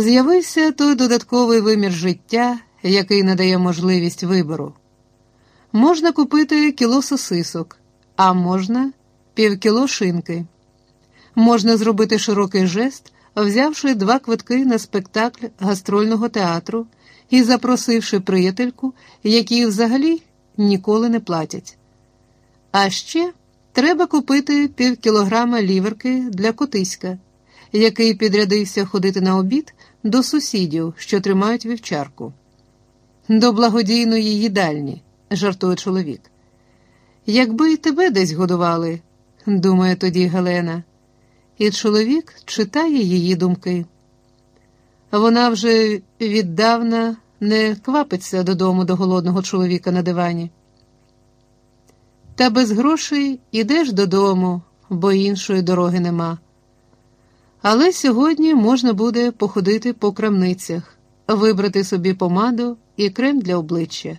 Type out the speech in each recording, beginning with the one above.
З'явився той додатковий вимір життя, який надає можливість вибору. Можна купити кіло сосисок, а можна півкіло шинки. Можна зробити широкий жест, взявши два квитки на спектакль гастрольного театру і запросивши приятельку, які взагалі ніколи не платять. А ще треба купити півкілограма ліверки для котиська, який підрядився ходити на обід до сусідів, що тримають вівчарку. До благодійної їдальні, жартує чоловік. Якби й тебе десь годували, думає тоді Гелена, і чоловік читає її думки. Вона вже віддавна не квапиться додому до голодного чоловіка на дивані. Та без грошей ідеш додому, бо іншої дороги нема. Але сьогодні можна буде походити по крамницях, вибрати собі помаду і крем для обличчя,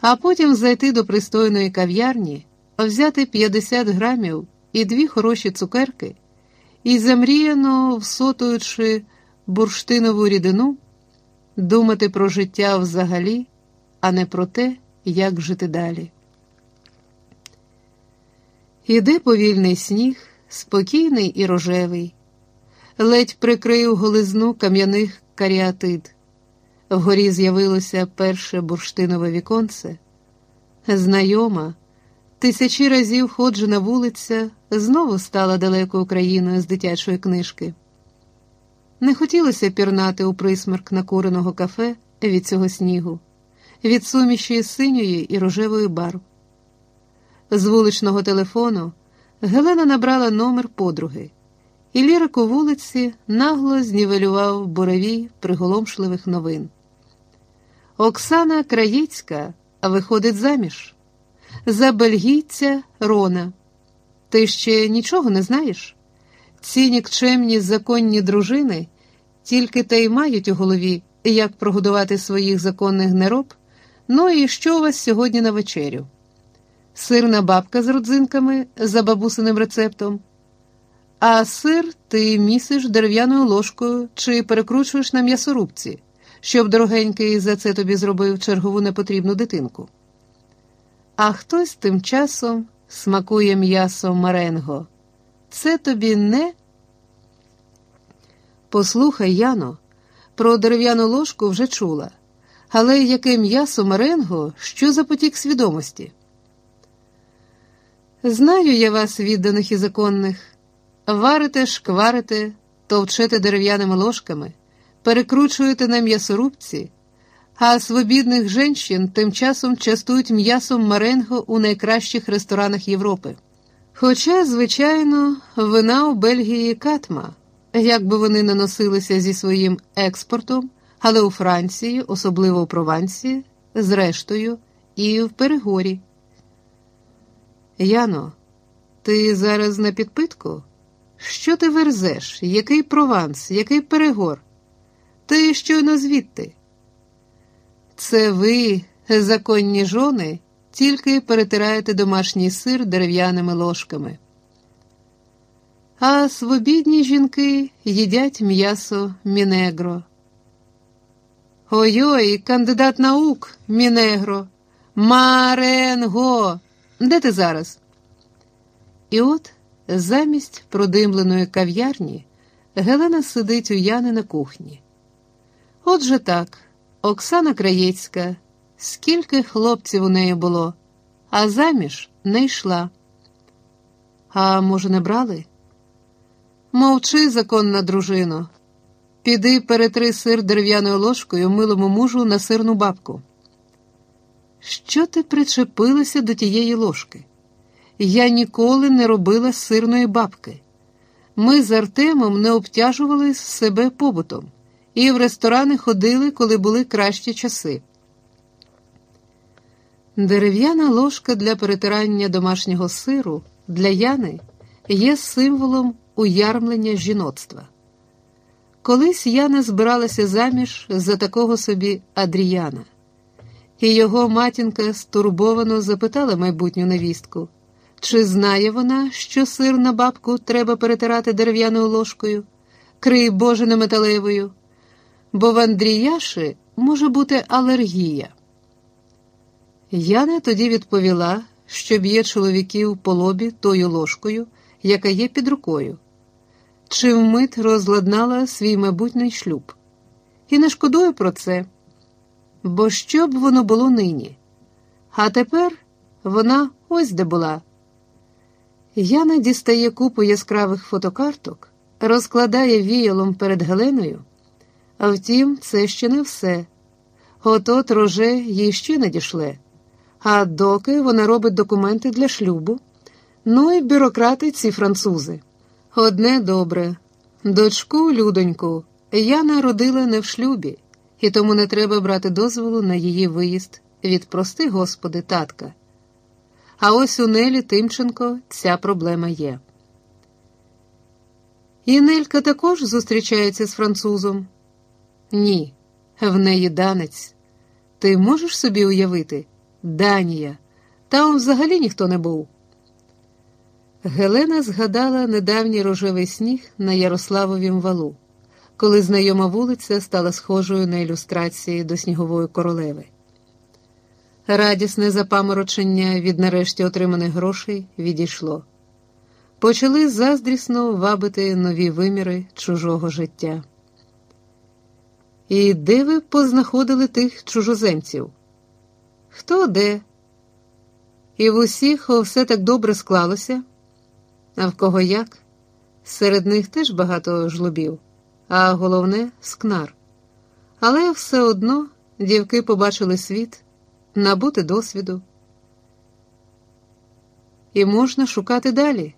а потім зайти до пристойної кав'ярні, взяти 50 грамів і дві хороші цукерки і, замріяно всотуючи бурштинову рідину, думати про життя взагалі, а не про те, як жити далі. Іде повільний сніг, спокійний і рожевий, ледь прикрив голизну кам'яних каріатид. Вгорі з'явилося перше бурштинове віконце. Знайома, тисячі разів ходжена вулиця знову стала далекою країною з дитячої книжки. Не хотілося пірнати у присмерк накуреного кафе від цього снігу, від суміші синьої і рожевої барв. З вуличного телефону Гелена набрала номер подруги, і лірик у вулиці нагло знівелював буревій приголомшливих новин. Оксана Краєцька виходить заміж. За бельгійця Рона. Ти ще нічого не знаєш? Ці нікчемні законні дружини тільки те й мають у голові, як прогодувати своїх законних нероб. Ну і що у вас сьогодні на вечерю? Сирна бабка з родзинками за бабусиним рецептом. А сир ти місиш дерев'яною ложкою чи перекручуєш на м'ясорубці, щоб дорогенький за це тобі зробив чергову непотрібну дитинку. А хтось тим часом смакує м'ясо маренго. Це тобі не. Послухай, Яно, про дерев'яну ложку вже чула, але яке м'ясо маренго, що за потік свідомості? Знаю я вас, відданих і законних. Варите, шкварите, товчете дерев'яними ложками, перекручуєте на м'ясорубці, а свобідних женщин тим часом частують м'ясом маренго у найкращих ресторанах Європи. Хоча, звичайно, вина у Бельгії катма, як би вони не носилися зі своїм експортом, але у Франції, особливо у Провансії, зрештою, і в Перегорі. Яно, ти зараз на підпитку? Що ти верзеш? Який прованс, який перегор? Ти щойно звідти? Це ви, законні жони, тільки перетираєте домашній сир дерев'яними ложками. А свобідні жінки їдять м'ясо мінегро. Ой-ой, кандидат наук, мінегро, Маренго. Де ти зараз? І от замість продимленої кав'ярні Гелена сидить у Яни на кухні. Отже так, Оксана Краєцька, скільки хлопців у неї було, а заміж не йшла. А може, не брали? Мовчи, законна дружино, піди перетри сир дерев'яною ложкою милому мужу на сирну бабку. Що ти причепилася до тієї ложки? Я ніколи не робила сирної бабки. Ми з Артемом не обтяжували себе побутом і в ресторани ходили, коли були кращі часи. Дерев'яна ложка для перетирання домашнього сиру для Яни є символом уярмлення жіноцтва. Колись Яна збиралася заміж за такого собі Адріяна, і його матінка стурбовано запитала майбутню невістку. Чи знає вона, що сир на бабку треба перетирати дерев'яною ложкою? крий Боже металевою, бо в Андріяши може бути алергія. Яна тоді відповіла, що б'є чоловіків по лобі тою ложкою, яка є під рукою, чи вмить розладнала свій майбутній шлюб. І не шкодую про це, бо що б воно було нині? А тепер вона ось де була. Яна дістає купу яскравих фотокарток, розкладає віялом перед Геленою, а втім, це ще не все. От-от роже їй ще надішле. А доки вона робить документи для шлюбу, ну і бюрократи ці французи. Одне добре, дочку, людоньку, я народила не в шлюбі, і тому не треба брати дозволу на її виїзд від прости, господи, татка. А ось у Нелі Тимченко ця проблема є. І Нелька також зустрічається з французом? Ні, в неї данець. Ти можеш собі уявити? Данія, там взагалі ніхто не був. Гелена згадала недавній рожевий сніг на Ярославовім валу, коли знайома вулиця стала схожою на ілюстрації до снігової королеви. Радісне запаморочення від нарешті отриманих грошей відійшло. Почали заздрісно вабити нові виміри чужого життя. І де ви познаходили тих чужоземців? Хто де? І в усіх все так добре склалося, а в кого як? Серед них теж багато жлобів, а головне скнар. Але все одно дівки побачили світ, набути досвіду. І можна шукати далі.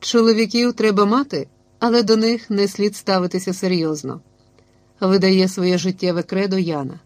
Чоловіків треба мати, але до них не слід ставитися серйозно, видає своє життєве кредо Яна.